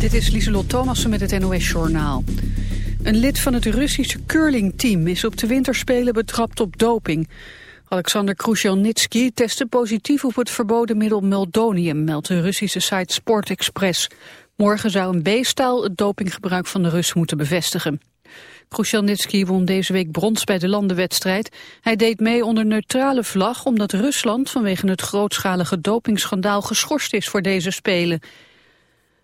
Dit is Lieselot Thomassen met het NOS-journaal. Een lid van het Russische curlingteam is op de winterspelen betrapt op doping. Alexander Krushelnitsky testte positief op het verboden middel meldonium, meldt de Russische site Sport Express. Morgen zou een B-staal het dopinggebruik van de Rus moeten bevestigen. Krushelnitsky won deze week brons bij de landenwedstrijd. Hij deed mee onder neutrale vlag omdat Rusland vanwege het grootschalige dopingschandaal geschorst is voor deze Spelen.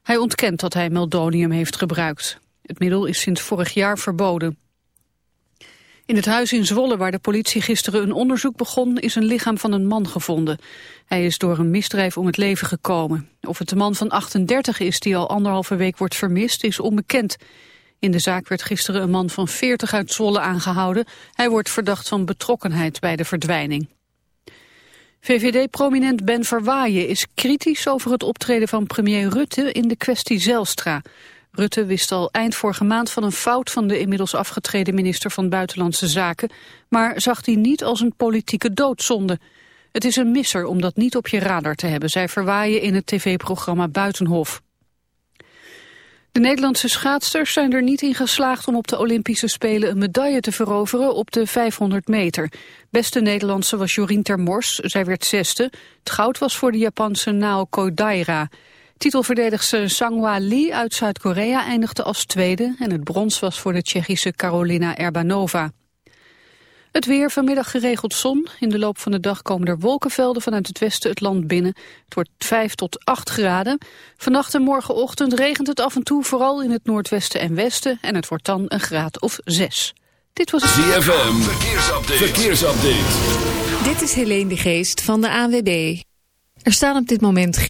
Hij ontkent dat hij meldonium heeft gebruikt. Het middel is sinds vorig jaar verboden. In het huis in Zwolle, waar de politie gisteren een onderzoek begon, is een lichaam van een man gevonden. Hij is door een misdrijf om het leven gekomen. Of het de man van 38 is die al anderhalve week wordt vermist, is onbekend. In de zaak werd gisteren een man van 40 uit Zwolle aangehouden. Hij wordt verdacht van betrokkenheid bij de verdwijning. VVD-prominent Ben Verwaaien is kritisch over het optreden van premier Rutte in de kwestie Zelstra. Rutte wist al eind vorige maand van een fout van de inmiddels afgetreden minister van Buitenlandse Zaken, maar zag die niet als een politieke doodzonde. Het is een misser om dat niet op je radar te hebben, zei Verwaaien in het tv-programma Buitenhof. De Nederlandse schaatsters zijn er niet in geslaagd om op de Olympische Spelen een medaille te veroveren op de 500 meter. Beste Nederlandse was Jorien Termors, zij werd zesde. Het goud was voor de Japanse Nao Kodaira. Titelverdedigster Sangwa Lee uit Zuid-Korea eindigde als tweede en het brons was voor de Tsjechische Carolina Erbanova. Het weer, vanmiddag geregeld zon. In de loop van de dag komen er wolkenvelden vanuit het westen het land binnen. Het wordt 5 tot 8 graden. Vannacht en morgenochtend regent het af en toe, vooral in het noordwesten en westen. En het wordt dan een graad of 6. Dit was het... ZFM, verkeersupdate. verkeersupdate. Dit is Helene de Geest van de ANWB. Er staan op dit moment...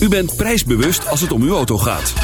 U bent prijsbewust als het om uw auto gaat.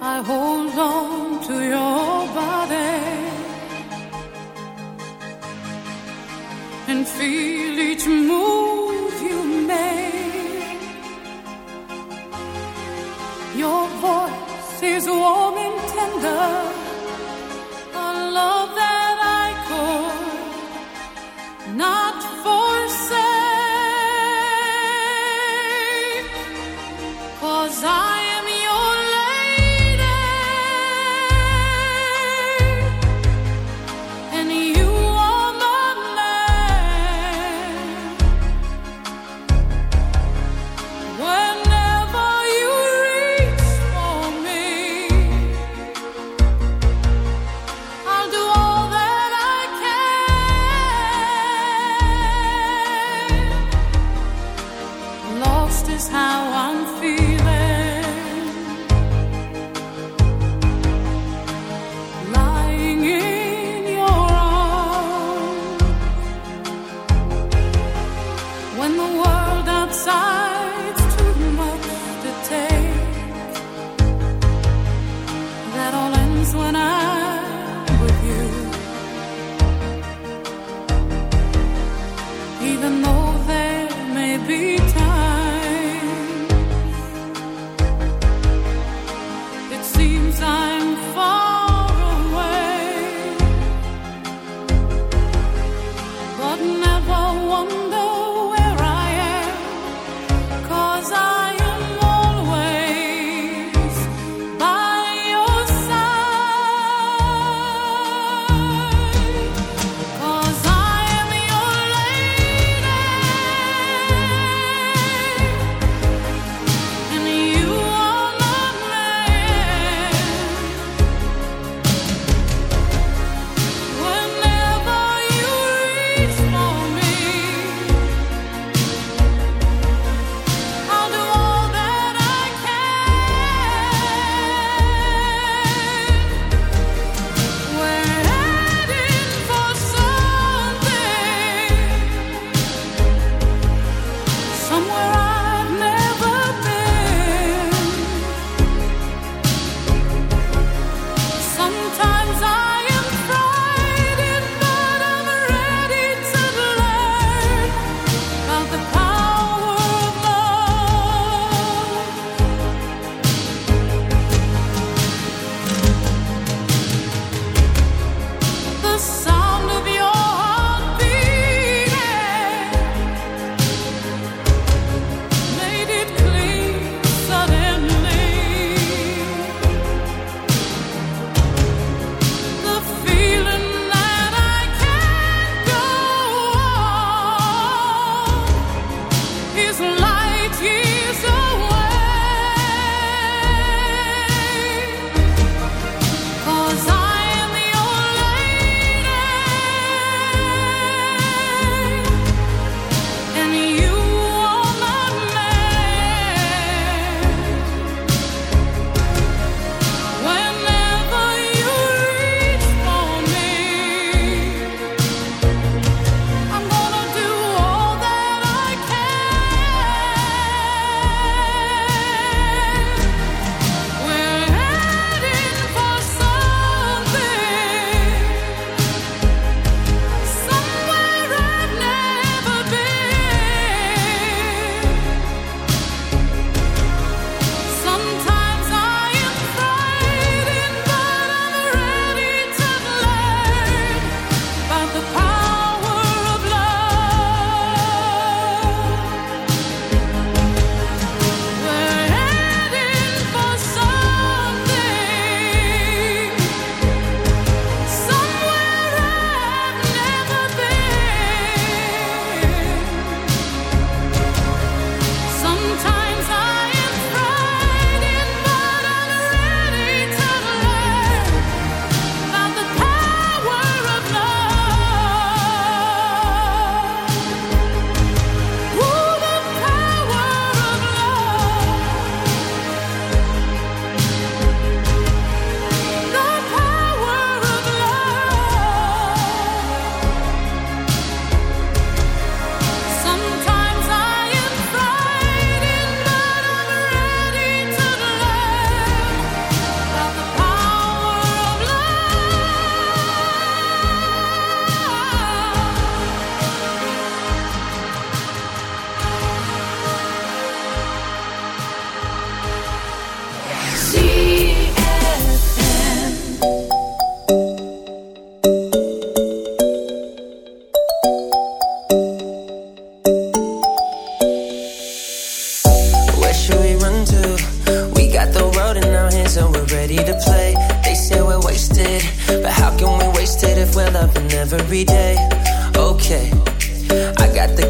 I hold on to your body and feel each move you make. Your voice is warm and tender.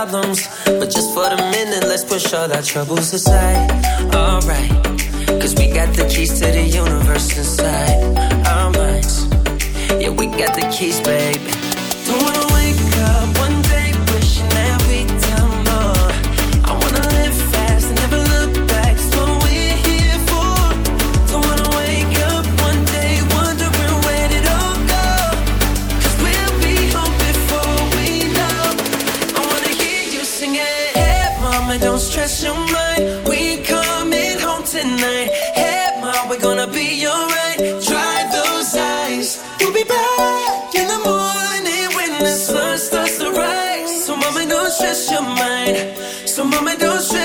problems. But just for a minute, let's push all our troubles aside. Alright, cause we got the keys to the universe inside our minds. Yeah, we got the keys, baby stress your mind. So, mama, don't stress.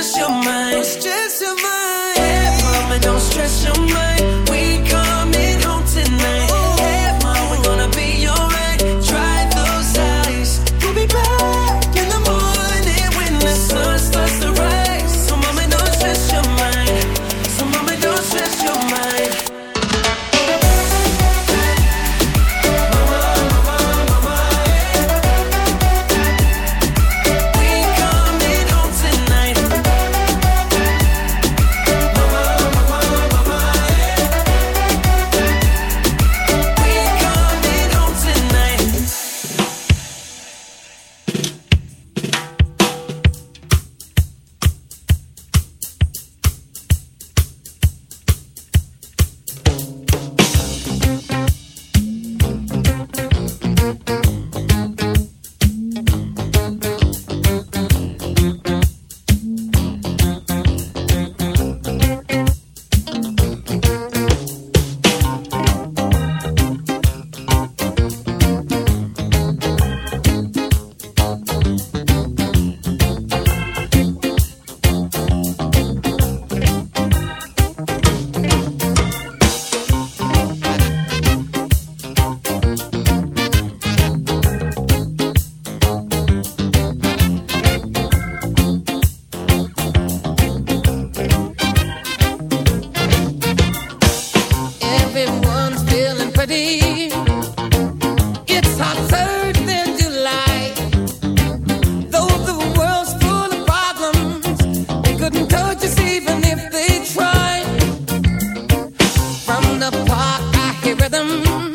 the park, I hear rhythm.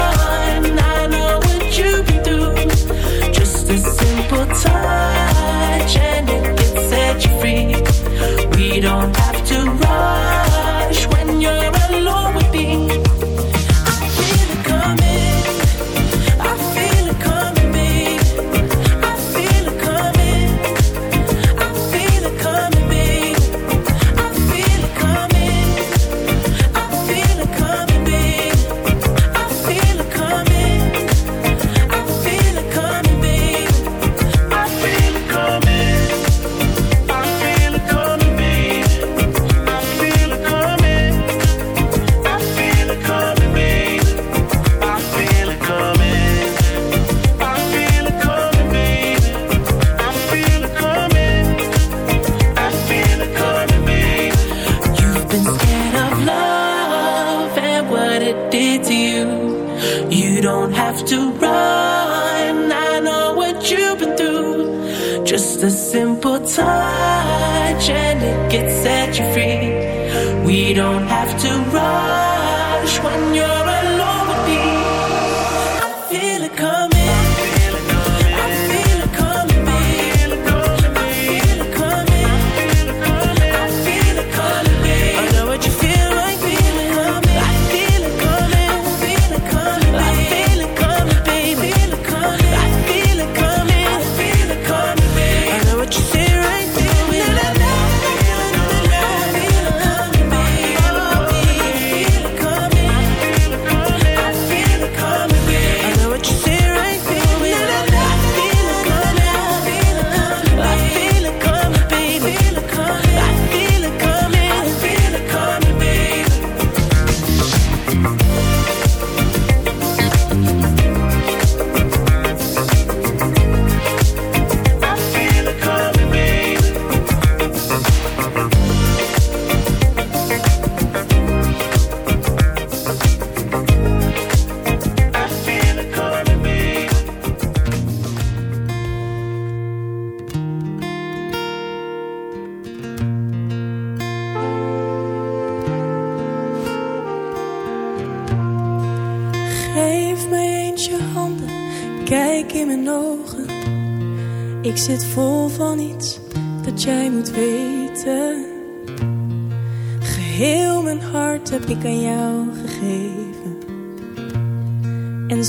change.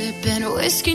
Sipping whiskey